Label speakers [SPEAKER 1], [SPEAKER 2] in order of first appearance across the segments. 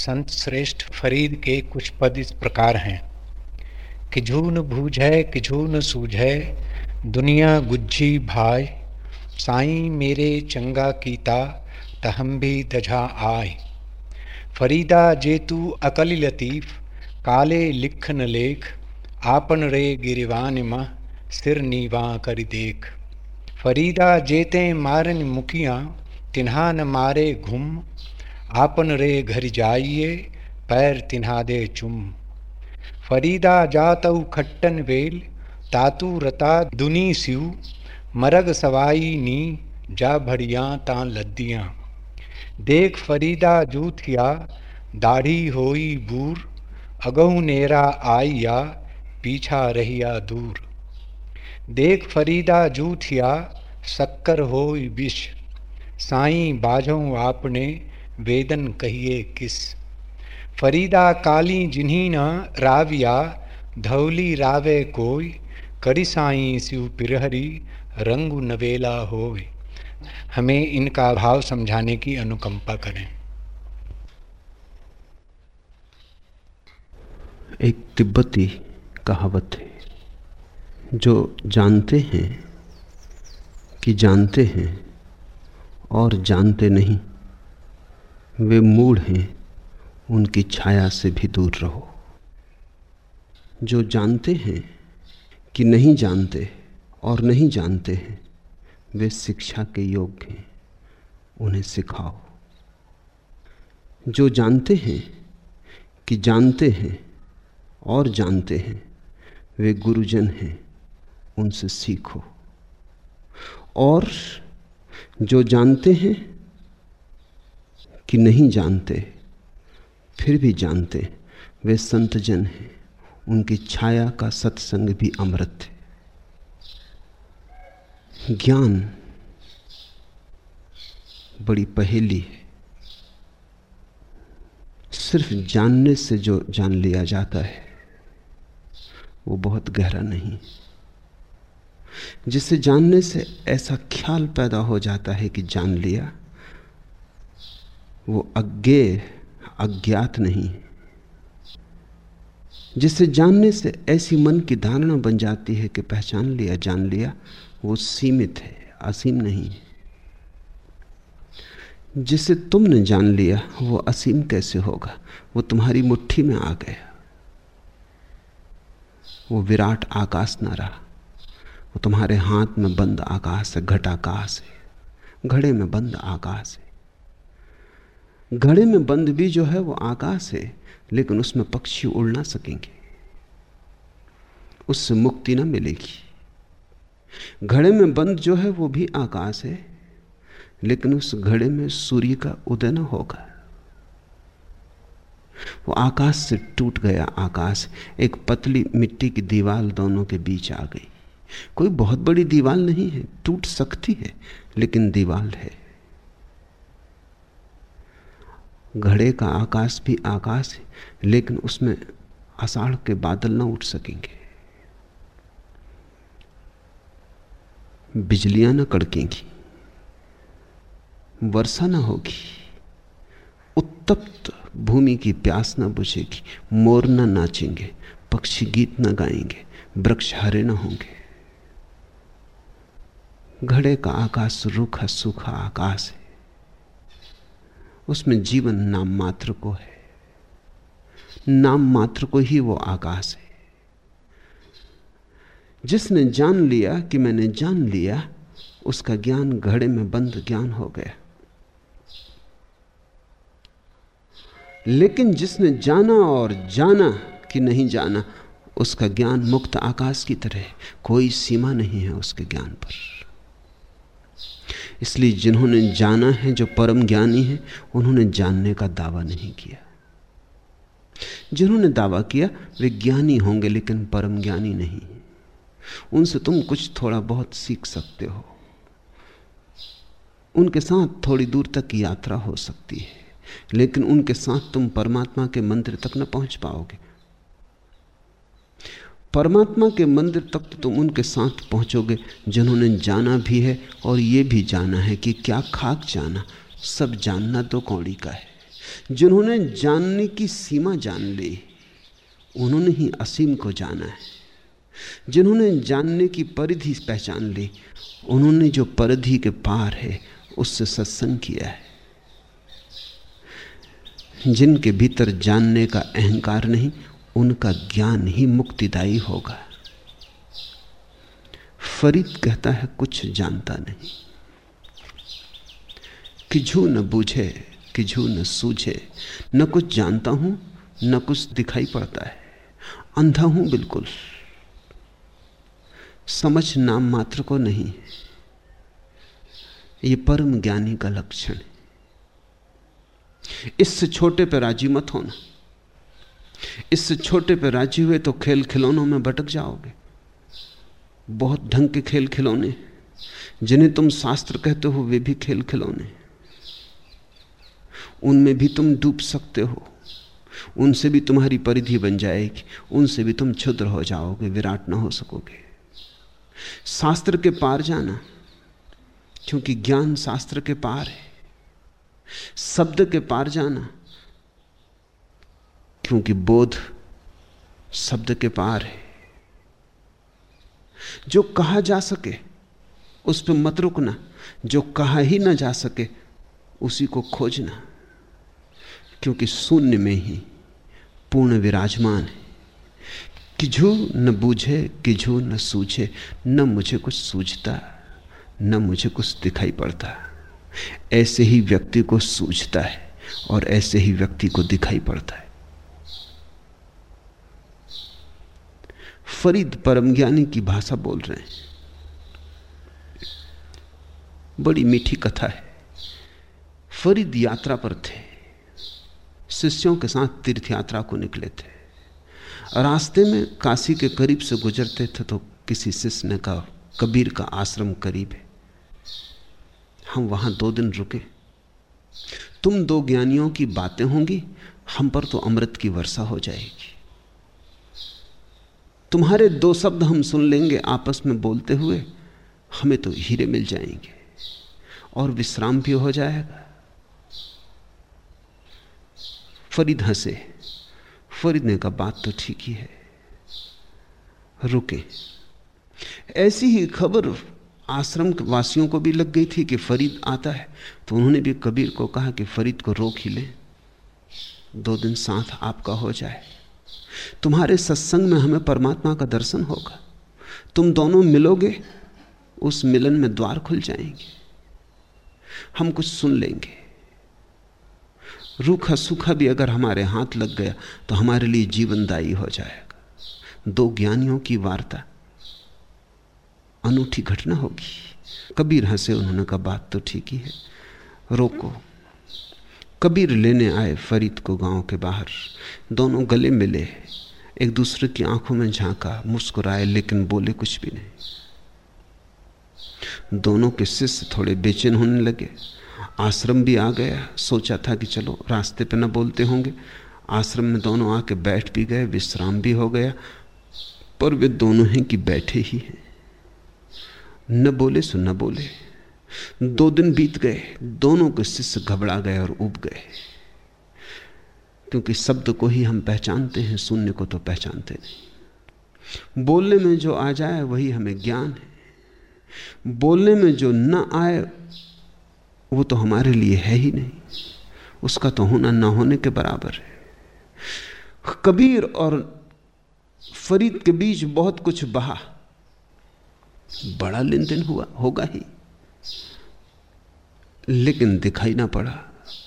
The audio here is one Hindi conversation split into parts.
[SPEAKER 1] संत श्रेष्ठ फरीद के कुछ पद इस प्रकार हैं। कि झून बूझै कि झून सूझै दुनिया गुज्जी भाई साईं मेरे चंगा कीता, तहम भी दझा आय। फरीदा जेतु अकल लतीफ, काले लिख न लेख, आपन रे गिरिवान मह, सिर नीवा कर देख। फरीदा जेते मारन मुखिया, तिन्हा न मारे घुम आपन रे घर जाइए, पैर तिन्हा दे चुम। फरीदा जातऊ खट्टन वेल, तातु रता दुनी सिउ। मरग सवाई नी, जा भड़िया ता लद्दियाँ। देख फरीदा जूथिया दाढ़ी होई बूर। अगहू नेरा आइया पीछा रहिया दूर। देख फरीदा जूथिया शक्कर होई विष साई बाझों आपने वेदन कहिए किस। फरीदा काली जिन्हीं न राविया, धौली रावे कोई, करी साई शिव पिरहरी, रंगु नवेला होय हमें इनका भाव समझाने की अनुकंपा करें।
[SPEAKER 2] एक तिब्बती कहावत है, जो जानते हैं कि जानते हैं और जानते नहीं। वे मूढ़ हैं, उनकी छाया से भी दूर रहो। जो जानते हैं कि नहीं जानते और नहीं जानते हैं, वे शिक्षा के योग्य हैं, उन्हें सिखाओ। जो जानते हैं कि जानते हैं और जानते हैं, वे गुरुजन हैं, उनसे सीखो। और जो जानते हैं कि नहीं जानते, फिर भी जानते, वे संतजन हैं, उनकी छाया का सत्संग भी अमृत है। ज्ञान बड़ी पहेली है। सिर्फ़ जानने से जो जान लिया जाता है, वो बहुत गहरा नहीं। जिसे जानने से ऐसा ख्याल पैदा हो जाता है कि जान लिया वो अज्ञे, अज्ञात नहीं। जिसे जानने से ऐसी मन की धारणा बन जाती है कि पहचान लिया, जान लिया, वो सीमित है, असीम नहीं। जिसे तुमने जान लिया, वो असीम कैसे होगा? वो तुम्हारी मुट्ठी में आ गया। वो विराट आकाश न रहा वो तुम्हारे हाथ में बंद आकाश है घटाकाश है, घड़े में बंद आकाश है। घड़े में बंद भी जो है वो आकाश है, लेकिन उसमें पक्षी उड़ ना सकेंगे। उससे मुक्ति ना मिलेगी। घड़े में बंद जो है वो भी आकाश है, लेकिन उस घड़े में सूर्य का उदय न होगा। वो आकाश से टूट गया आकाश, एक पतली मिट्टी की दीवार दोनों के बीच आ गई। कोई बहुत बड़ी दीवार नहीं है, टूट सकती है, लेकिन दीवार है। घड़े का आकाश भी आकाश है, लेकिन उसमें आषाढ़ के बादल ना उठ सकेंगे। बिजलियाँ ना कड़केंगी, वर्षा ना होगी, उत्तप्त भूमि की प्यास ना बुझेगी, मोर ना नाचेंगे, पक्षी गीत ना गाएँगे, वृक्ष हरे ना होंगे। घड़े का आकाश रूखा सूखा आकाश है उसमें जीवन नाम मात्र को है। नाम मात्र को ही वो आकाश है। जिसने जान लिया कि मैंने जान लिया, उसका ज्ञान घड़े में बंद ज्ञान हो गया। लेकिन जिसने जाना और जाना कि नहीं जाना, उसका ज्ञान मुक्त आकाश की तरह कोई सीमा नहीं है उसके ज्ञान पर। इसलिए जिन्होंने जाना है, जो परम ज्ञानी है, उन्होंने जानने का दावा नहीं किया। जिन्होंने दावा किया, वे ज्ञानी होंगे, लेकिन परम ज्ञानी नहीं उनसे तुम कुछ थोड़ा बहुत सीख सकते हो। उनके साथ थोड़ी दूर तक यात्रा हो सकती है, लेकिन उनके साथ तुम परमात्मा के मंदिर तक न पहुँच पाओगे। परमात्मा के मंदिर तक तो तुम उनके साथ पहुंचोगे, जिन्होंने जाना भी है और ये भी जाना है कि क्या खाक जाना। सब जानना तो कौड़ी का है। जिन्होंने जानने की सीमा जान ली, उन्होंने ही असीम को जाना है। जिन्होंने जानने की परिधि पहचान ली, उन्होंने जो परिधि के पार है, उससे सत्संग किया है। जिनके भीतर जानने का अहंकार नहीं उनका ज्ञान ही मुक्तिदायी होगा। फरीद कहता है, कुछ जानता नहीं। किझू न बूझे, किझू न सूझे, न कुछ जानता हूँ, न कुछ दिखाई पड़ता है। अंधा हूँ बिल्कुल। समझ नाम मात्र को नहीं ये परम ज्ञानी का लक्षण है। इससे छोटे पे राज़ी मत होना। इससे छोटे पे राज़ी हुए तो खेल खिलौनों में भटक जाओगे। बहुत ढंग के खेल खिलौने जिन्हें तुम शास्त्र कहते हो, वे भी खेल खिलौने उनमें भी तुम डूब सकते हो। उनसे भी तुम्हारी परिधि बन जाएगी। उनसे भी तुम क्षुद्र हो जाओगे, विराट ना हो सकोगे। शास्त्र के पार जाना, क्योंकि ज्ञान शास्त्र के पार है। शब्द के पार जाना क्योंकि बोध शब्द के पार है। जो कहा जा सके, उस पर मत रुकना। जो कहा ही ना जा सके, उसी को खोजना। क्योंकि शून्य में ही पूर्ण विराजमान है। किझू न बूझे किझू न सूझे, न मुझे कुछ सूझता, न मुझे कुछ दिखाई पड़ता। ऐसे ही व्यक्ति को सूझता है और ऐसे ही व्यक्ति को दिखाई पड़ता है। फरीद परम ज्ञानी की भाषा बोल रहे हैं। बड़ी मीठी कथा है। फरीद यात्रा पर थे। शिष्यों के साथ तीर्थ यात्रा को निकले थे। रास्ते में काशी के करीब से गुजरते थे तो किसी शिष्य ने कहा, कबीर का आश्रम करीब है। हम वहाँ दो दिन रुके। तुम दो ज्ञानियों की बातें होंगी, हम पर तो अमृत की वर्षा हो जाएगी। तुम्हारे दो शब्द हम सुन लेंगे आपस में बोलते हुए, हमें तो हीरे मिल जाएँगे और विश्राम भी हो जाएगा। फरीद हंसे फरीद ने बात तो ठीक ही है। रुके। ऐसी ही खबर आश्रम वासियों को भी लग गई थी कि फरीद आता है तो उन्होंने भी कबीर को कहा कि फरीद को रोक ही ले। दो दिन साथ आपका हो जाए। तुम्हारे सत्संग में हमें परमात्मा का दर्शन होगा। तुम दोनों मिलोगे, उस मिलन में द्वार खुल जाएँगे। हम कुछ सुन लेंगे। रूखा सूखा भी अगर हमारे हाथ लग गया तो हमारे लिए जीवनदायी हो जाएगा। दो ज्ञानियों की वार्ता। अनूठी घटना होगी। कबीर हंसे, उन्होंने कहा, बात तो ठीक ही है। रोको। कबीर लेने आए फरीद को गाँव के बाहर। दोनों गले मिले। एक दूसरे की आँखों में झांका, मुस्कुराए, लेकिन बोले कुछ भी नहीं। दोनों के शिष्य थोड़े बेचैन होने लगे। आश्रम भी आ गया। सोचा था कि चलो रास्ते पे न बोलते होंगे। आश्रम में दोनों आके बैठ भी गए, विश्राम भी हो गया। पर वे दोनों हैं कि बैठे ही हैं। न बोले सो न बोले। दो दिन बीत गए, दोनों के शिष्य घबरा गए और उब गए। क्योंकि शब्द को ही हम पहचानते हैं, शून्य को तो पहचानते नहीं। बोलने में जो आ जाए, वही हमें ज्ञान है। बोलने में जो न आए, वो तो हमारे लिए है ही नहीं। उसका तो होना ना होने के बराबर है। कबीर और फरीद के बीच बहुत कुछ बहा। बड़ा लेन देन हुआ, होगा ही। लेकिन दिखाई ना पड़ा,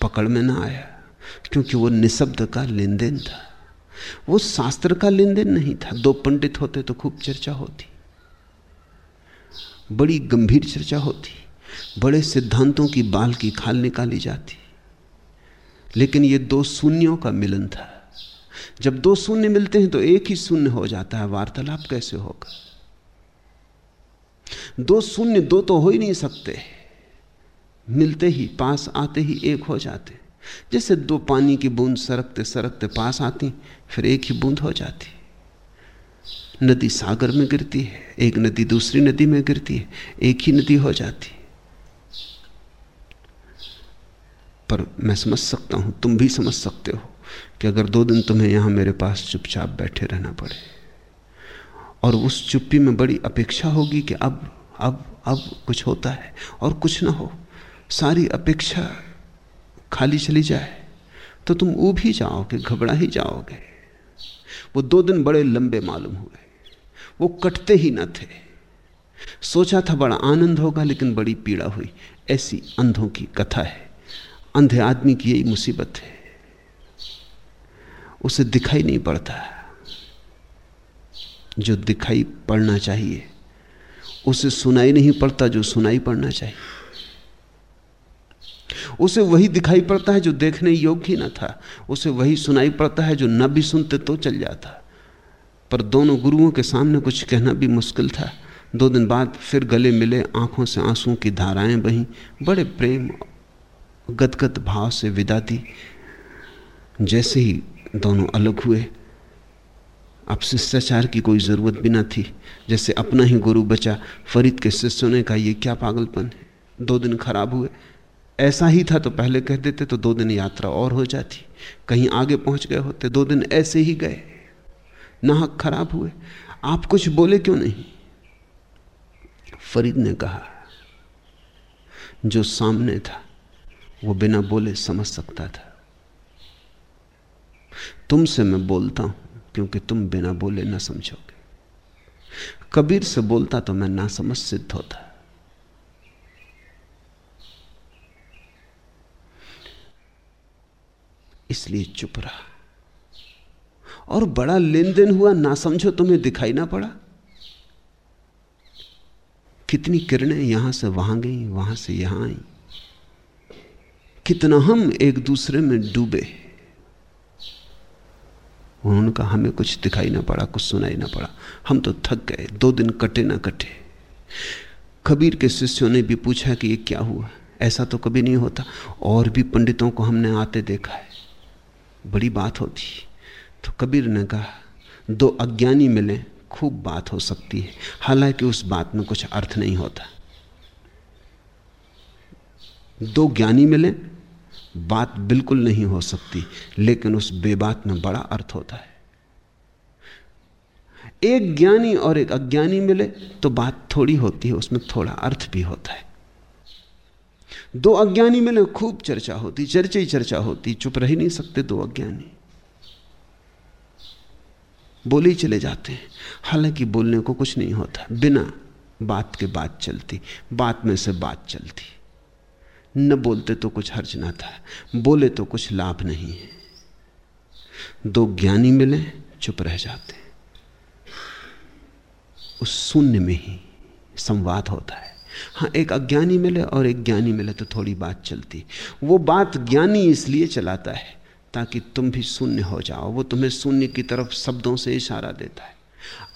[SPEAKER 2] पकड़ में ना आया, क्योंकि वो निशब्द का लेन देन था। वो शास्त्र का लेन देन नहीं था। दो पंडित होते तो खूब चर्चा होती। बड़ी गंभीर चर्चा होती। बड़े सिद्धांतों की बाल की खाल निकाली जाती। लेकिन ये दो शून्यों का मिलन था। जब दो शून्य मिलते हैं तो एक ही शून्य हो जाता है। वार्तालाप कैसे होगा? दो शून्य दो तो हो ही नहीं सकते। मिलते ही, पास आते ही एक हो जाते। जैसे दो पानी की बूंद सरकते सरकते पास आती, फिर एक ही बूंद हो जाती। नदी सागर में गिरती है, एक नदी दूसरी नदी में गिरती है, एक ही नदी हो जाती। पर मैं समझ सकता हूँ, तुम भी समझ सकते हो कि अगर दो दिन तुम्हें यहाँ मेरे पास चुपचाप बैठे रहना पड़े। और उस चुप्पी में बड़ी अपेक्षा होगी कि अब अब अब कुछ होता है और कुछ ना हो। सारी अपेक्षा खाली चली जाए तो तुम ऊब ही जाओगे, घबरा ही जाओगे। वो दो दिन बड़े लंबे मालूम हुए। वो कटते ही न थे। सोचा था बड़ा आनंद होगा, लेकिन बड़ी पीड़ा हुई। ऐसी अंधों की कथा है। अंधे आदमी की यही मुसीबत है। उसे दिखाई नहीं पड़ता। जो दिखाई पड़ना चाहिए। उसे सुनाई नहीं पड़ता जो सुनाई पड़ना चाहिए। उसे वही दिखाई पड़ता है जो देखने योग्य ही ना था। उसे वही सुनाई पड़ता है जो न भी सुनते तो चल जाता। पर दोनों गुरुओं के सामने कुछ कहना भी मुश्किल था। दो दिन बाद फिर गले मिले आँखों से आंसुओं की धाराएँ बहीं। बड़े प्रेम गदगद भाव से विदा दी। जैसे ही दोनों अलग हुए अब शिष्टाचार की कोई ज़रूरत भी ना थी। जैसे अपना ही गुरु बचा, फरीद के शिष्यों ने कहा, ये क्या पागलपन है? दो दिन खराब हुए। ऐसा ही था तो पहले कह देते तो दो दिन यात्रा और हो जाती। कहीं आगे पहुँच गए होते, दो दिन ऐसे ही गए। नाहक खराब हुए। आप कुछ बोले क्यों नहीं? फरीद ने कहा, जो सामने था, वो बिना बोले समझ सकता था। तुमसे मैं बोलता हूँ क्योंकि तुम बिना बोले ना समझोगे। कबीर से बोलता तो मैं ना समझ सिद्ध होता। इसलिए चुप रहा। और बड़ा लेन देन हुआ ना समझो तुम्हें दिखाई ना पड़ा। कितनी किरणें यहाँ से वहाँ गई, वहाँ से यहाँ आई। कितना हम एक दूसरे में डूबे। उन्होंने कहा हमें कुछ दिखाई ना पड़ा, कुछ सुनाई ना पड़ा। हम तो थक गए, दो दिन कटे ना कटे। कबीर के शिष्यों ने भी पूछा कि ये क्या हुआ? ऐसा तो कभी नहीं होता। और भी पंडितों को हमने आते देखा है। बड़ी बात होती। तो कबीर ने कहा, दो अज्ञानी मिले, खूब बात हो सकती है। हालाँकि उस बात में कुछ अर्थ नहीं होता। दो ज्ञानी मिले बात बिल्कुल नहीं हो सकती, लेकिन उस बेबात में बड़ा अर्थ होता है। एक ज्ञानी और एक अज्ञानी मिले तो बात थोड़ी होती है, उसमें थोड़ा अर्थ भी होता है। दो अज्ञानी मिले, खूब चर्चा होती, चर्चा ही चर्चा होती, चुप रह नहीं सकते दो अज्ञानी। बोले ही चले जाते हैं। हालाँकि बोलने को कुछ नहीं होता, बिना बात के बात चलती, बात में से बात चलती। न बोलते तो कुछ हर्ज ना था, बोले तो कुछ लाभ नहीं है। दो ज्ञानी मिले, चुप रह जाते। उस शून्य में ही संवाद होता है। हाँ एक अज्ञानी मिले और एक ज्ञानी मिले तो थोड़ी बात चलती। वो बात ज्ञानी इसलिए चलाता है ताकि तुम भी शून्य हो जाओ। वो तुम्हें शून्य की तरफ़ शब्दों से इशारा देता है।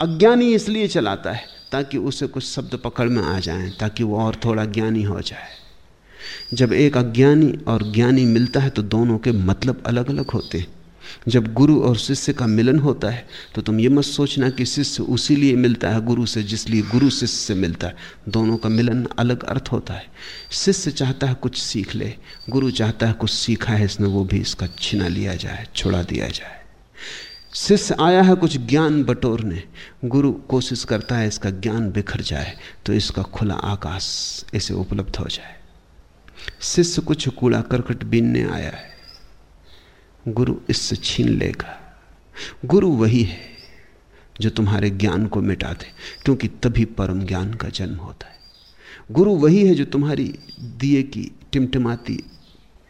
[SPEAKER 2] अज्ञानी इसलिए चलाता है ताकि उसे कुछ शब्द पकड़ में आ जाएँ, ताकि वो और थोड़ा ज्ञानी हो जाए। जब एक अज्ञानी और ज्ञानी मिलता है तो दोनों के मतलब अलग अलग होते हैं। जब गुरु और शिष्य का मिलन होता है तो तुम ये मत सोचना कि शिष्य उसी लिए मिलता है, गुरु से जिसलिए गुरु शिष्य से मिलता है। दोनों का मिलन अलग अर्थ होता है। शिष्य चाहता है कुछ सीख ले, गुरु चाहता है कुछ सीखा है, इसने वो भी इसका छिना लिया जाए, छुड़ा दिया जाए। शिष्य आया है कुछ ज्ञान बटोरने, गुरु कोशिश करता है इसका ज्ञान बिखर जाए तो इसका खुला आकाश इसे उपलब्ध हो जाए। शिष्य कुछ कूड़ा करकट बीनने आया है। गुरु इससे छीन लेगा। गुरु वही है जो तुम्हारे ज्ञान को मिटा दे, क्योंकि तभी परम ज्ञान का जन्म होता है। गुरु वही है जो तुम्हारी दिए की टिमटिमाती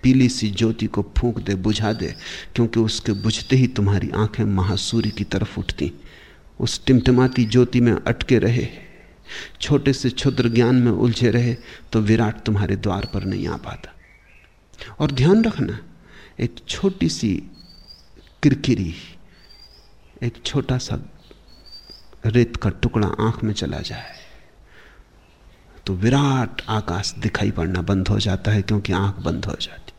[SPEAKER 2] पीली सी ज्योति को फूंक दे, बुझा दे, क्योंकि उसके बुझते ही तुम्हारी आँखें महासूर्य की तरफ़ उठती। उस टिमटिमाती ज्योति में अटके रहे छोटे से क्षुद्र ज्ञान में उलझे रहे तो विराट तुम्हारे द्वार पर नहीं आ पाता। और ध्यान रखना, एक छोटी सी किरकिरी, एक छोटा सा रेत का टुकड़ा आँख में चला जाए तो विराट आकाश दिखाई पड़ना बंद हो जाता है, क्योंकि आँख बंद हो जाती।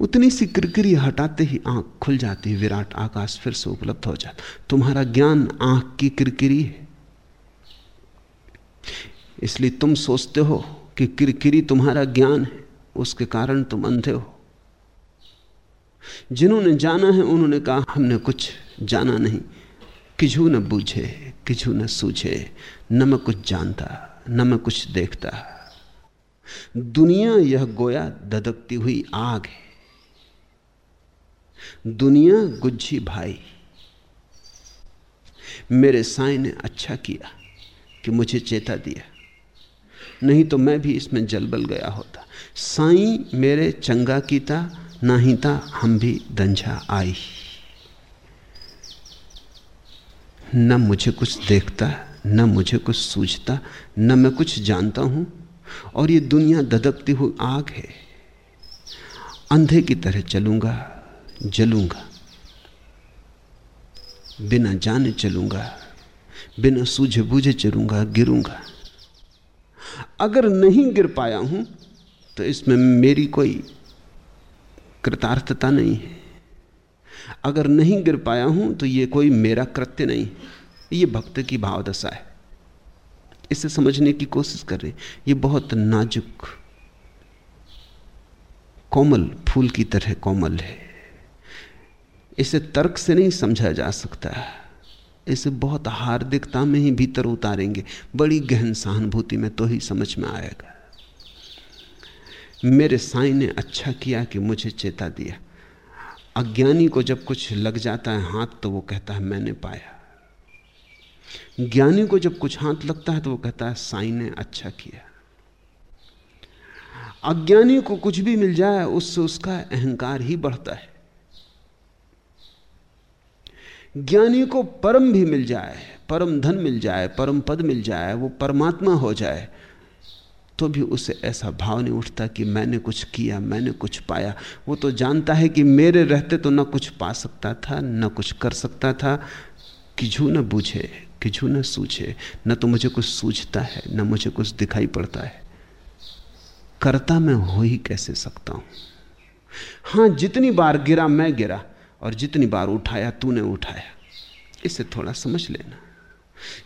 [SPEAKER 2] उतनी सी किरकिरी हटाते ही आँख खुल जाती है, विराट आकाश फिर से उपलब्ध हो जाता। तुम्हारा ज्ञान आँख की किरकिरी है। इसलिए तुम सोचते हो कि किरकिरी तुम्हारा ज्ञान है, उसके कारण तुम अंधे हो। जिन्होंने जाना है, उन्होंने कहा, हमने कुछ जाना नहीं। किझू न बूझे किझू न सूझे, न मैं कुछ जानता, न मैं कुछ देखता। दुनिया यह गोया ददकती हुई आग है। दुनिया गुज्जी भाई। मेरे साई ने अच्छा किया कि मुझे चेता दिया। नहीं तो मैं भी इसमें जलबल गया होता। साई मेरे चंगा कीता नहीं था, हम भी दंझा आई। न मुझे कुछ देखता, न मुझे कुछ सूझता, न मैं कुछ जानता हूँ, और ये दुनिया ददकती हुई आग है। अंधे की तरह चलूँगा, जलूँगा। बिना जाने चलूँगा, बिना सूझे बूझे चलूँगा, गिरूँगा। अगर नहीं गिर पाया हूँ तो इसमें मेरी कोई कृतार्थता नहीं है। अगर नहीं गिर पाया हूँ तो यह कोई मेरा कृत्य नहीं ये भक्त की भावदशा है। इसे समझने की कोशिश कर रहे ये बहुत नाजुक, कोमल फूल की तरह कोमल है। इसे तर्क से नहीं समझा जा सकता। इसे बहुत हार्दिकता में ही भीतर उतारेंगे। बड़ी गहन सहानुभूति में तो ही समझ में आएगा। मेरे साई ने अच्छा किया कि मुझे चेता दिया। अज्ञानी को जब कुछ लग जाता है हाथ तो वो कहता है, मैंने पाया। ज्ञानी को जब कुछ हाथ लगता है तो वो कहता है, साई ने अच्छा किया। अज्ञानी को कुछ भी मिल जाए, उससे उसका अहंकार ही बढ़ता है। ज्ञानी को परम भी मिल जाए, परम धन मिल जाए, परम पद मिल जाए, वो परमात्मा हो जाए तो भी उसे ऐसा भाव नहीं उठता कि मैंने कुछ किया, मैंने कुछ पाया। वो तो जानता है कि मेरे रहते तो न कुछ पा सकता था, न कुछ कर सकता था। किझू न बूझे, किझू न सूझे, न तो मुझे कुछ सूझता है, न मुझे कुछ दिखाई पड़ता है। करता मैं हो ही कैसे सकता हूँ? हाँ जितनी बार गिरा, मैं गिरा। और जितनी बार उठाया तूने उठाया। इसे थोड़ा समझ लेना।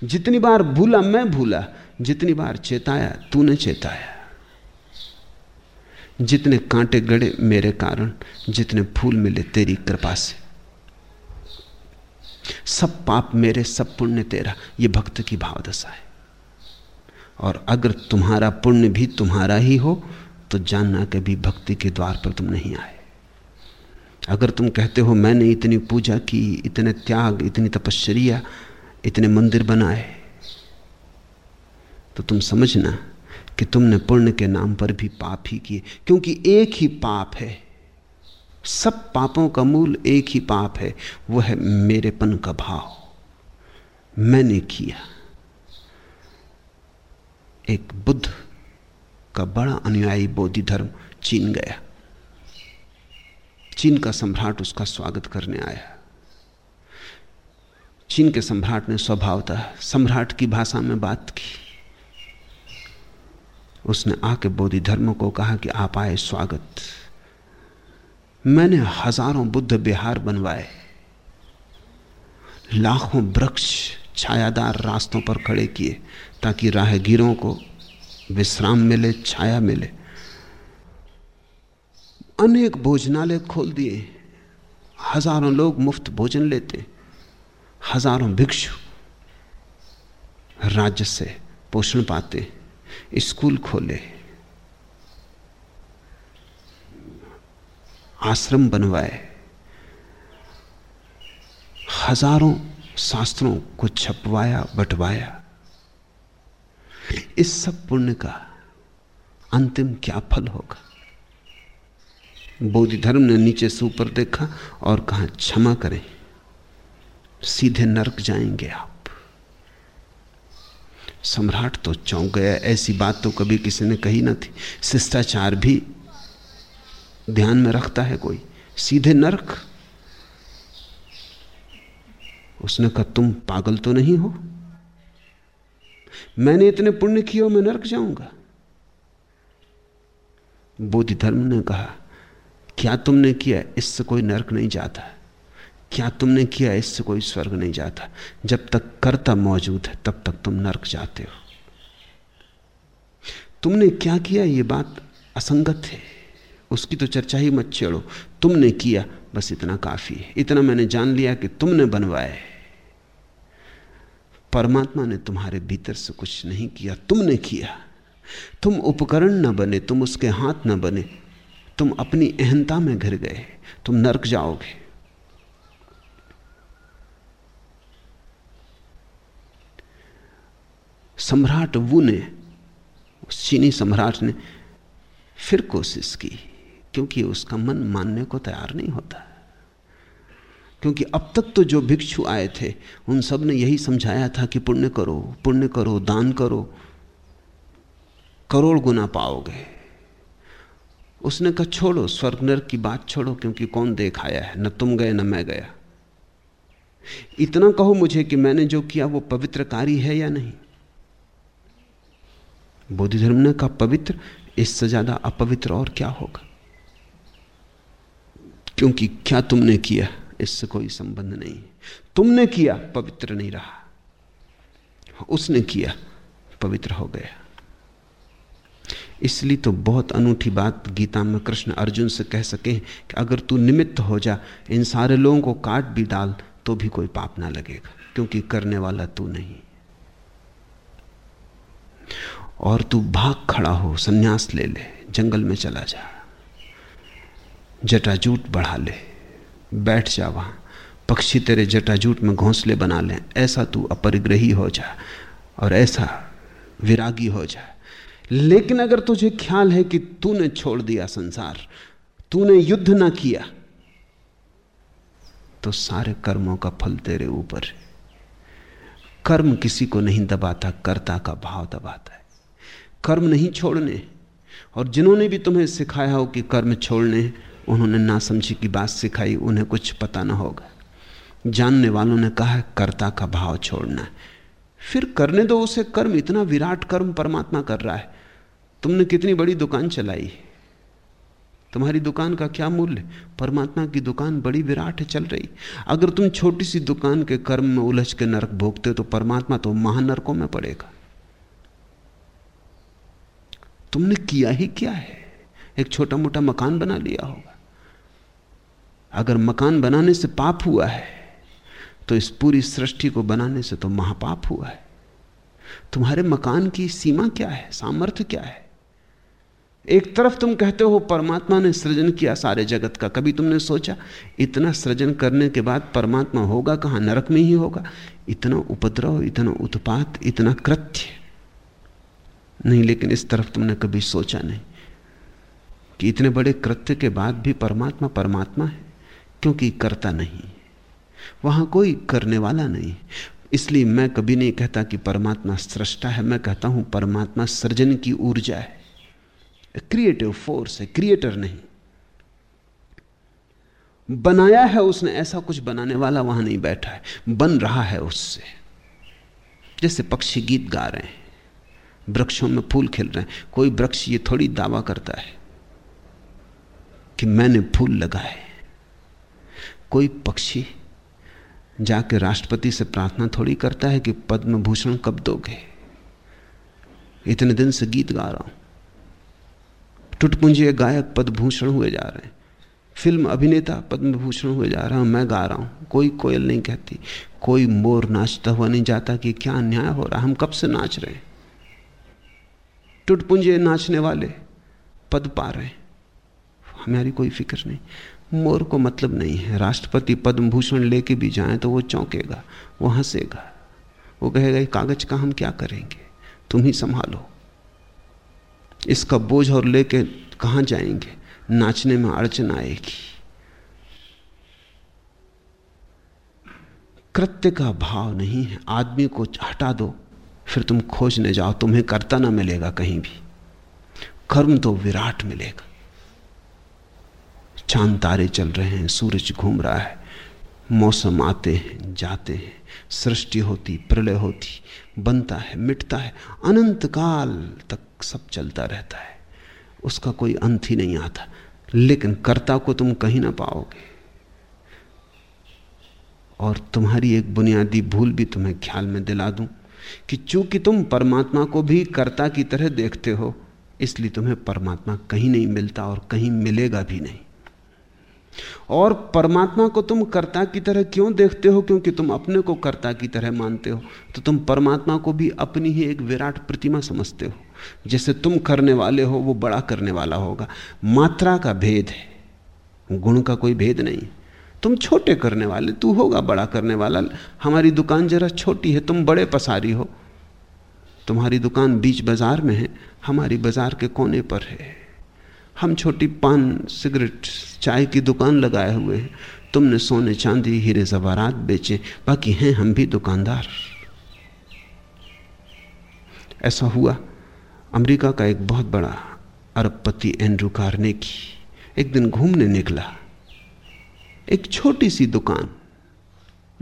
[SPEAKER 2] जितनी बार भूला मैं भूला, जितनी बार चेताया तूने चेताया। जितने कांटे गड़े मेरे कारण, जितने फूल मिले तेरी कृपा से। सब पाप मेरे, सब पुण्य तेरा, ये भक्त की भावदशा है। और अगर तुम्हारा पुण्य भी तुम्हारा ही हो तो जानना कभी भक्ति के द्वार पर तुम नहीं आए। अगर तुम कहते हो, मैंने इतनी पूजा की, इतने त्याग, इतनी तपश्चर्या, इतने मंदिर बनाए तो तुम समझना कि तुमने पुण्य के नाम पर भी पाप ही किए। क्योंकि एक ही पाप है। सब पापों का मूल एक ही पाप है। वह है मेरेपन का भाव। मैंने किया। एक बुद्ध का बड़ा अनुयायी बोधि धर्म चीन गया। चीन का सम्राट उसका स्वागत करने आया। चीन के सम्राट ने स्वभावतः सम्राट की भाषा में बात की। उसने आके बोधि धर्म को कहा कि आप आए स्वागत। मैंने हज़ारों बुद्ध बिहार बनवाए। लाखों वृक्ष छायादार रास्तों पर खड़े किए ताकि राहगीरों को विश्राम मिले, छाया मिले। अनेक भोजनालय खोल दिए। हज़ारों लोग मुफ़्त भोजन लेते। हज़ारों भिक्षु राज्य से पोषण पाते, स्कूल खोले। आश्रम बनवाए। हज़ारों शास्त्रों को छपवाया, बटवाया। इस सब पुण्य का अंतिम क्या फल होगा? बोधि धर्म ने नीचे से ऊपर देखा और कहा, क्षमा करें, सीधे नरक जाएँगे आप। सम्राट तो चौंक गया, ऐसी बात तो कभी किसी ने कही ना थी। शिष्टाचार भी ध्यान में रखता है कोई। सीधे नरक? उसने कहा, तुम पागल तो नहीं हो? मैंने इतने पुण्य किए मैं नरक जाऊँगा। बोधि धर्म ने कहा क्या तुमने किया इससे कोई नरक नहीं जाता? क्या तुमने किया इससे कोई स्वर्ग नहीं जाता? जब तक कर्ता मौजूद है, तब तक तुम नरक जाते हो। तुमने क्या किया? ये बात असंगत है। उसकी तो चर्चा ही मत छेड़ो। तुमने किया, बस इतना काफ़ी है। इतना मैंने जान लिया कि तुमने बनवाए परमात्मा ने तुम्हारे भीतर से कुछ नहीं किया। तुमने किया। तुम उपकरण न बने, तुम उसके हाथ न बने। तुम अपनी अहंता में घिर गए, तुम नरक जाओगे। सम्राट वु ने, चीनी सम्राट ने फिर कोशिश की, क्योंकि उसका मन मानने को तैयार नहीं होता। क्योंकि अब तक तो जो भिक्षु आए थे, उन सबने यही समझाया था कि पुण्य करो पुण्य करो, दान करो, करोड़ गुना पाओगे। उसने कहा, छोड़ो स्वर्ग नर की बात छोड़ो, क्योंकि कौन देख आया है? न तुम गए, न मैं गया। इतना कहो मुझे कि मैंने जो किया, वो पवित्रकारी है या नहीं? बोधि धर्म ने कहा, पवित्र? इससे ज़्यादा अपवित्र और क्या होगा? क्योंकि क्या तुमने किया? इससे कोई संबंध नहीं। तुमने किया, पवित्र नहीं रहा। उसने किया, पवित्र हो गया। इसलिए तो बहुत अनूठी बात गीता में कृष्ण अर्जुन से कह सके कि अगर तू निमित्त हो जा, इन सारे लोगों को काट भी डाल तो भी कोई पाप ना लगेगा, क्योंकि करने वाला तू नहीं। और तू भाग खड़ा हो, सन्यास ले ले, जंगल में चला जा। जटाजूट बढ़ा ले, बैठ जा वहाँ। पक्षी तेरे जटाजूट में घोंसले बना ले, ऐसा तू अपरिग्रही हो जा, और ऐसा विरागी हो जा। लेकिन अगर तुझे ख्याल है कि तूने छोड़ दिया संसार, तूने युद्ध ना किया तो सारे कर्मों का फल तेरे ऊपर है। कर्म किसी को नहीं दबाता, कर्ता का भाव दबाता है। कर्म नहीं छोड़ने, और जिन्होंने भी तुम्हें सिखाया हो कि कर्म छोड़ने, उन्होंने ना समझी की बात सिखाई, उन्हें कुछ पता ना होगा। जानने वालों ने कहा है कर्ता का भाव छोड़ना फिर करने दो उसे कर्म, इतना विराट कर्म परमात्मा कर रहा है। तुमने कितनी बड़ी दुकान चलाई? तुम्हारी दुकान का क्या मूल्य? परमात्मा की दुकान बड़ी विराट है चल रही। अगर तुम छोटी सी दुकान के कर्म में उलझ के नरक भोगते तो परमात्मा तो महानरकों में पड़ेगा। तुमने किया ही क्या है? एक छोटा मोटा मकान बना लिया होगा। अगर मकान बनाने से पाप हुआ है तो इस पूरी सृष्टि को बनाने से तो महापाप हुआ है। तुम्हारे मकान की सीमा क्या है? सामर्थ्य क्या है? एक तरफ़ तुम कहते हो परमात्मा ने सृजन किया सारे जगत का, कभी तुमने सोचा? इतना सृजन करने के बाद परमात्मा होगा कहाँ? नरक में ही होगा। इतना उपद्रव, इतना उत्पात, इतना कृत्य। नहीं, लेकिन इस तरफ़ तुमने कभी सोचा नहीं कि इतने बड़े कृत्य के बाद भी परमात्मा परमात्मा है, क्योंकि करता नहीं। वहाँ कोई करने वाला नहीं। इसलिए मैं कभी नहीं कहता कि परमात्मा सृष्टा है। मैं कहता हूँ परमात्मा सृजन की ऊर्जा है। क्रिएटिव फोर्स है क्रिएटर नहीं। बनाया है उसने, ऐसा कुछ बनाने वाला वहाँ नहीं बैठा है। बन रहा है उससे। जैसे पक्षी गीत गा रहे हैं, वृक्षों में फूल खिल रहे हैं। कोई वृक्ष ये थोड़ी दावा करता है कि मैंने फूल लगाए। कोई पक्षी जाके राष्ट्रपति से प्रार्थना थोड़ी करता है कि पद्म भूषण कब दोगे? इतने दिन से गीत गा रहा हूँ। टुटपुंजी गायक पद्मभूषण हुए जा रहे हैं। फ़िल्म अभिनेता पद्म भूषण हुए जा रहा हूँ। मैं गा रहा हूँ। कोई कोयल नहीं कहती। कोई मोर नाचता हुआ नहीं जाता कि क्या अन्याय हो रहा हम कब से नाच रहे हैं? टुटपुंजे नाचने वाले पद पा रहे हैं। हमारी कोई फ़िक्र नहीं। मोर को मतलब नहीं है। राष्ट्रपति पद्म भूषण लेके भी जाए तो वो चौंकेगा वो हंसेगा वो कहेगा कागज़ का हम क्या करेंगे? तुम ही संभालो। इसका बोझ और लेके कहाँ जाएँगे? नाचने में अड़चन आएगी। कृत्य का भाव नहीं है। आदमी को हटा दो, फिर तुम खोजने जाओ। तुम्हें करता ना मिलेगा कहीं भी। कर्म तो विराट मिलेगा। चाँद तारे चल रहे हैं, सूरज घूम रहा है। मौसम आते हैं, जाते हैं। सृष्टि होती, प्रलय होती, बनता है, मिटता है। अनंत काल तक सब चलता रहता है। उसका कोई अंत ही नहीं आता। लेकिन कर्ता को तुम कहीं ना पाओगे। और तुम्हारी एक बुनियादी भूल भी तुम्हें ख्याल में दिला दूँ कि चूँकि तुम परमात्मा को भी कर्ता की तरह देखते हो, इसलिए तुम्हें परमात्मा कहीं नहीं मिलता और कहीं मिलेगा भी नहीं। और परमात्मा को तुम कर्ता की तरह क्यों देखते हो? क्योंकि तुम अपने को कर्ता की तरह मानते हो। तो तुम परमात्मा को भी अपनी ही एक विराट प्रतिमा समझते हो। जैसे तुम करने वाले हो, वो बड़ा करने वाला होगा। मात्रा का भेद है। गुण का कोई भेद नहीं। तुम छोटे करने वाले, तू होगा बड़ा करने वाला। हमारी दुकान जरा छोटी है, तुम बड़े पसारी हो। तुम्हारी दुकान बीच बाज़ार में है, हमारी बाज़ार के कोने पर है। हम छोटी पान, सिगरेट, चाय की दुकान लगाए हुए हैं। तुमने सोने, चांदी, हीरे जवारात बेचे, बाकी हैं हम भी दुकानदार। ऐसा हुआ। अमेरिका का एक बहुत बड़ा अरबपति एंड्रू कारने की एक दिन घूमने निकला। एक छोटी सी दुकान,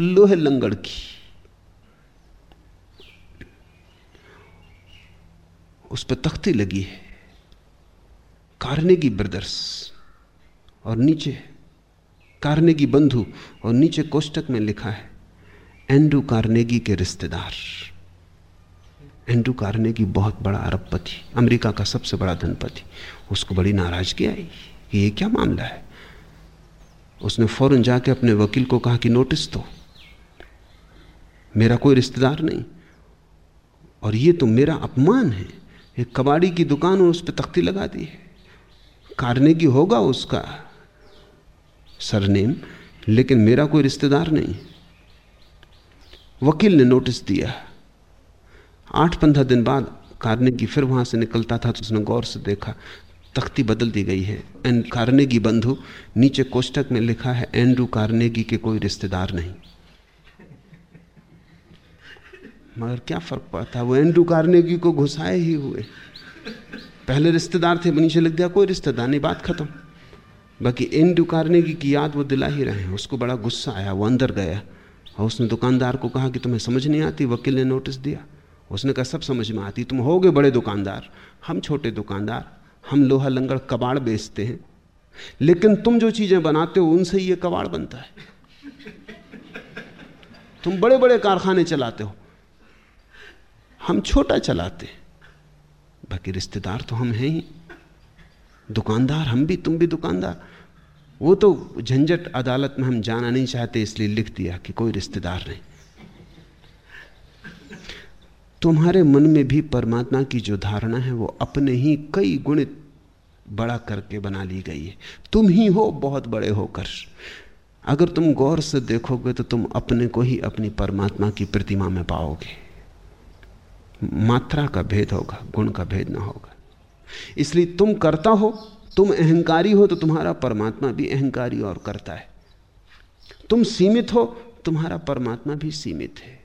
[SPEAKER 2] लोहे लंगड़ की। उस पर तख्ती लगी है कार्नेगी ब्रदर्स, और नीचे कार्नेगी बंधु, और नीचे कोष्टक में लिखा है, एंड्रू कार्नेगी के रिश्तेदार। एंड्रू कार्नेगी बहुत बड़ा अरबपति, अमेरिका का सबसे बड़ा धनपति। उसको बड़ी नाराज़गी आई कि ये क्या मामला है? उसने फ़ौरन जाके अपने वकील को कहा कि नोटिस दो। मेरा कोई रिश्तेदार नहीं। और ये तो मेरा अपमान है। एक कबाड़ी की दुकान और उस पर तख्ती लगा दी है। कार्नेगी होगा उसका सरनेम, लेकिन मेरा कोई रिश्तेदार नहीं। वकील ने नोटिस दिया। आठ पंद्रह दिन बाद कार्नेगी फिर वहाँ से निकलता था तो उसने गौर से देखा, तख्ती बदल दी गई है। एंड कार्नेगी बंधु, नीचे कोष्टक में लिखा है, एंड्रू कार्नेगी के कोई रिश्तेदार नहीं। मगर क्या फ़र्क पड़ता? वो एंड्रू कार्नेगी को घुसाए ही हुए। पहले रिश्तेदार थे नीचे लिख दिया, कोई रिश्तेदार नहीं, बात खत्म। बाकी एंड्रू कार्नेगी की याद वो दिला ही रहे हैं। उसको बड़ा गुस्सा आया, वो अंदर गया और उसने दुकानदार को कहा कि तुम्हें समझ नहीं आती, वकील ने नोटिस दिया। उसने कहा, सब समझ में आती, तुम होगे बड़े दुकानदार। हम छोटे दुकानदार, हम लोहा लंगड़ कबाड़ बेचते हैं। लेकिन तुम जो चीज़ें बनाते हो, उनसे ये कबाड़ बनता है। तुम बड़े बड़े कारखाने चलाते हो। हम छोटा चलाते बाकी रिश्तेदार तो हम हैं ही। दुकानदार, हम भी, तुम भी दुकानदार। वो तो झंझट अदालत में हम जाना नहीं चाहते, इसलिए लिख दिया कि कोई रिश्तेदार नहीं। तुम्हारे मन में भी परमात्मा की जो धारणा है, वो अपने ही कई गुणित बड़ा करके बना ली गई है। तुम ही हो, बहुत बड़े होकर। अगर तुम गौर से देखोगे तो तुम अपने को ही अपनी परमात्मा की प्रतिमा में पाओगे। मात्रा का भेद होगा, गुण का भेद ना होगा। इसलिए तुम करता हो, तुम अहंकारी हो तो तुम्हारा परमात्मा भी अहंकारी और करता है। तुम सीमित हो, तुम्हारा परमात्मा भी सीमित है।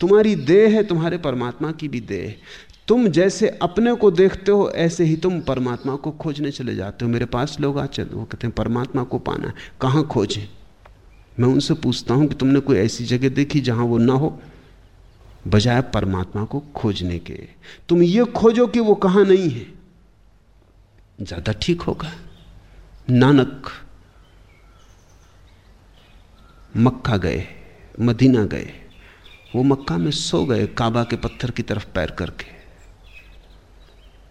[SPEAKER 2] तुम्हारी देह है, तुम्हारे परमात्मा की भी देह तुम जैसे अपने को देखते हो, ऐसे ही तुम परमात्मा को खोजने चले जाते हो। मेरे पास लोग आज वो कहते हैं, परमात्मा को पाना है, कहाँ खोजें? मैं उनसे पूछता हूँ कि तुमने कोई ऐसी जगह देखी जहाँ वो ना हो? बजाय परमात्मा को खोजने के। तुम ये खोजो कि वो कहाँ नहीं है। ज़्यादा ठीक होगा। नानक, मक्का गए, मदीना गए। वो मक्का में सो गए, काबा के पत्थर की तरफ़ पैर करके।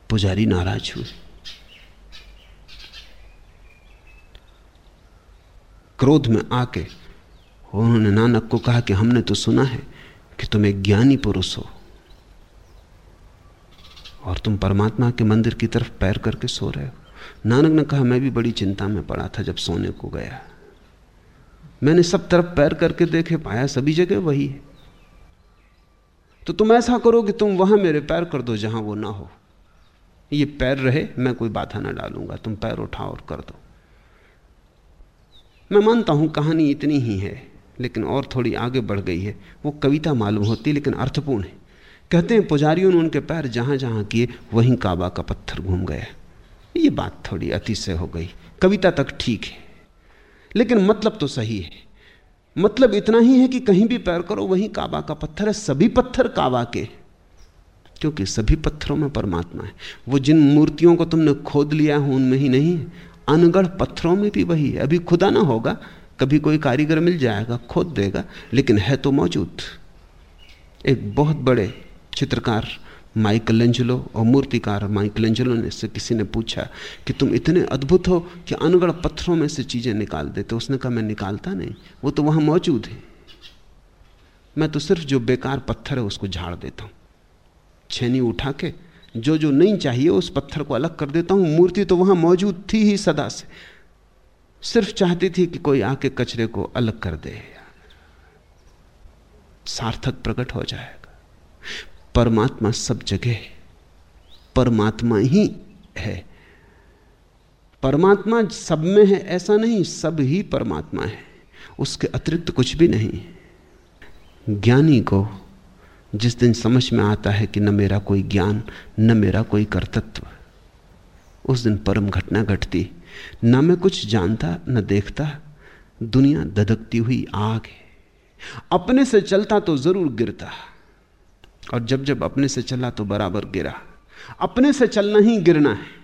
[SPEAKER 2] पुजारी नाराज़ हुए। क्रोध में आके उन्होंने नानक को कहा कि हमने तो सुना है कि तुम एक ज्ञानी पुरुष हो और तुम परमात्मा के मंदिर की तरफ़ पैर करके सो रहे हो। नानक ने कहा, मैं भी बड़ी चिंता में पड़ा था जब सोने को गया। मैंने सब तरफ़ पैर करके देखे, पाया सभी जगह वही है। तो तुम ऐसा करो कि तुम वहाँ मेरे पैर कर दो जहाँ वो ना हो। ये पैर रहे, मैं कोई बाधा ना डालूँगा, तुम पैर उठाओ और कर दो। मैं मानता हूँ कहानी इतनी ही है, लेकिन और थोड़ी आगे बढ़ गई है। वो कविता मालूम होती, लेकिन अर्थपूर्ण है। कहते हैं, पुजारियों ने उनके पैर जहाँ जहाँ किए, वहीं काबा का पत्थर घूम गया। ये बात थोड़ी अतिशय हो गई। कविता तक ठीक है, लेकिन मतलब तो सही है। मतलब इतना ही है कि कहीं भी पैर करो, वहीं काबा का पत्थर है। सभी पत्थर काबा के। क्योंकि सभी पत्थरों में परमात्मा है। वो जिन मूर्तियों को तुमने खोद लिया है, उनमें ही नहीं अनगढ़ पत्थरों में भी वही है। अभी खुदा ना होगा, कभी कोई कारीगर मिल जाएगा, खोद देगा, लेकिन है तो मौजूद। एक बहुत बड़े चित्रकार माइकल एंजलो और मूर्तिकार माइकल एंजलो ने से किसी ने पूछा कि तुम इतने अद्भुत हो कि अनगढ़ पत्थरों में से चीज़ें निकाल देते उसने कहा, मैं निकालता नहीं, वो तो वहाँ मौजूद है। मैं तो सिर्फ़ जो बेकार पत्थर है उसको झाड़ देता हूँ। छेनी उठा के जो जो नहीं चाहिए उस पत्थर को अलग कर देता हूँ। मूर्ति तो वहाँ मौजूद थी ही सदा से। सिर्फ़ चाहती थी कि कोई आके कचरे को अलग कर दे। सार्थक प्रकट हो जाएगा। परमात्मा सब जगह है। परमात्मा ही है। परमात्मा सब में है, ऐसा नहीं, सब ही परमात्मा है। उसके अतिरिक्त कुछ भी नहीं ज्ञानी को जिस दिन समझ में आता है कि न मेरा कोई ज्ञान, न मेरा कोई कर्तत्व, उस दिन परम घटना घटती। न मैं कुछ जानता, न देखता, दुनिया दधकती हुई आग है। अपने से चलता तो ज़रूर गिरता। और जब जब अपने से चला तो बराबर गिरा। अपने से चलना ही गिरना है।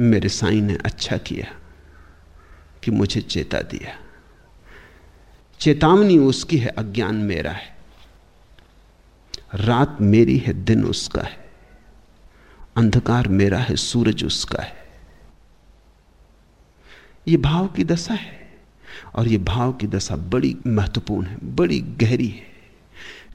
[SPEAKER 2] मेरे साई ने अच्छा किया कि मुझे चेता दिया। चेतावनी उसकी है, अज्ञान मेरा है। रात मेरी है, दिन उसका है। अंधकार मेरा है, सूरज उसका है। यह भाव की दशा है और यह भाव की दशा बड़ी महत्वपूर्ण है, बड़ी गहरी है।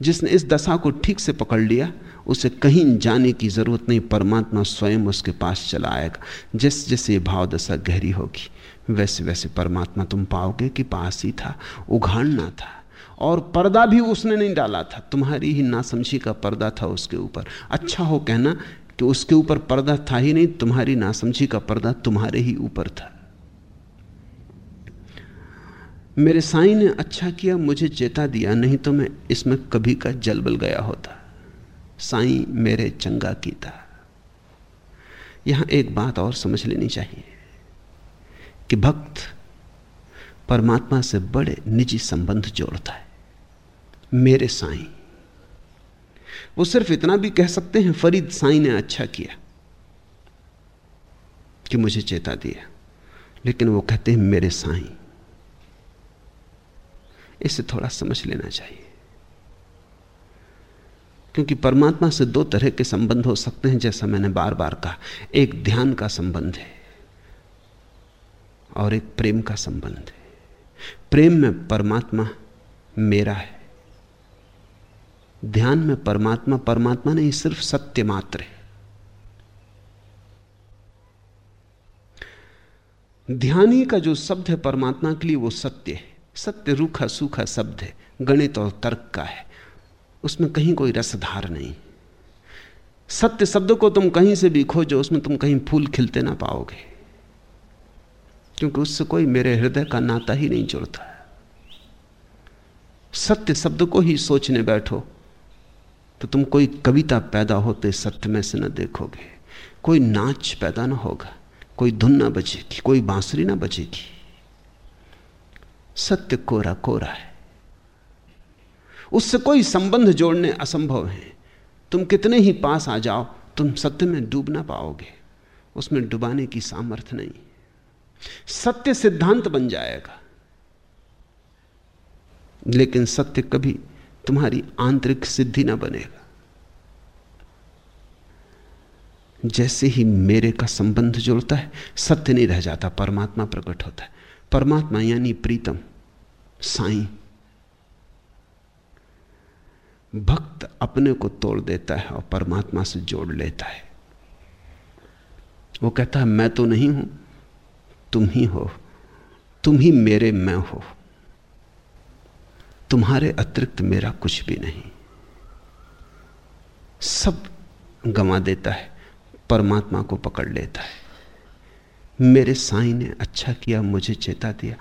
[SPEAKER 2] जिसने इस दशा को ठीक से पकड़ लिया, उसे कहीं जाने की ज़रूरत नहीं, परमात्मा स्वयं उसके पास चला आएगा। जैसे जैसे भाव दशा गहरी होगी, वैसे वैसे परमात्मा तुम पाओगे कि पास ही था, उघाड़ना था। और पर्दा भी उसने नहीं डाला था, तुम्हारी ही नासमझी का पर्दा था उसके ऊपर। अच्छा हो कहना कि उसके ऊपर पर्दा था ही नहीं, तुम्हारी नासमझी का पर्दा तुम्हारे ही ऊपर था। मेरे साईं ने अच्छा किया, मुझे चेता दिया, नहीं तो मैं इसमें कभी का जलबल गया होता। साईं मेरे चंगा की था यहाँ एक बात और समझ लेनी चाहिए कि भक्त परमात्मा से बड़े निजी संबंध जोड़ता है। मेरे साईं, वो सिर्फ़ इतना भी कह सकते हैं, फरीद साईं ने अच्छा किया कि मुझे चेता दिया, लेकिन वो कहते हैं मेरे साईं इसे थोड़ा समझ लेना चाहिए। क्योंकि परमात्मा से दो तरह के संबंध हो सकते हैं, जैसा मैंने बार बार कहा। एक ध्यान का संबंध है और एक प्रेम का संबंध है। प्रेम में परमात्मा मेरा है। ध्यान में परमात्मा परमात्मा नहीं, सिर्फ़ सत्य मात्र है। ध्यानी का जो शब्द है परमात्मा के लिए वो सत्य है। सत्य रूखा सूखा शब्द है, गणित और तर्क का है। उसमें कहीं कोई रसधार नहीं। सत्य शब्द को तुम कहीं से भी खोजो, उसमें तुम कहीं फूल खिलते ना पाओगे। क्योंकि उससे कोई मेरे हृदय का नाता ही नहीं जुड़ता। सत्य शब्द को ही सोचने बैठो तो तुम कोई कविता पैदा होते सत्य में से न देखोगे। कोई नाच पैदा ना होगा, कोई धुन ना बचेगी कोई बांसुरी ना बचेगी सत्य कोरा कोरा है। उससे कोई संबंध जोड़ने असंभव है। तुम कितने ही पास आ जाओ, तुम सत्य में डूब ना पाओगे। उसमें डुबाने की सामर्थ्य नहीं। सत्य सिद्धांत बन जाएगा। लेकिन सत्य कभी तुम्हारी आंतरिक सिद्धि ना बनेगा। जैसे ही मेरे का संबंध जुड़ता है, सत्य नहीं रह जाता, परमात्मा प्रकट होता है। परमात्मा यानी प्रीतम। साईं। भक्त अपने को तोड़ देता है और परमात्मा से जोड़ लेता है। वो कहता है, मैं तो नहीं हूँ, तुम ही हो, तुम ही मेरे, मैं हो। तुम्हारे अतिरिक्त मेरा कुछ भी नहीं। सब गंवा देता है, परमात्मा को पकड़ लेता है। मेरे साईं ने अच्छा किया, मुझे चेता दिया।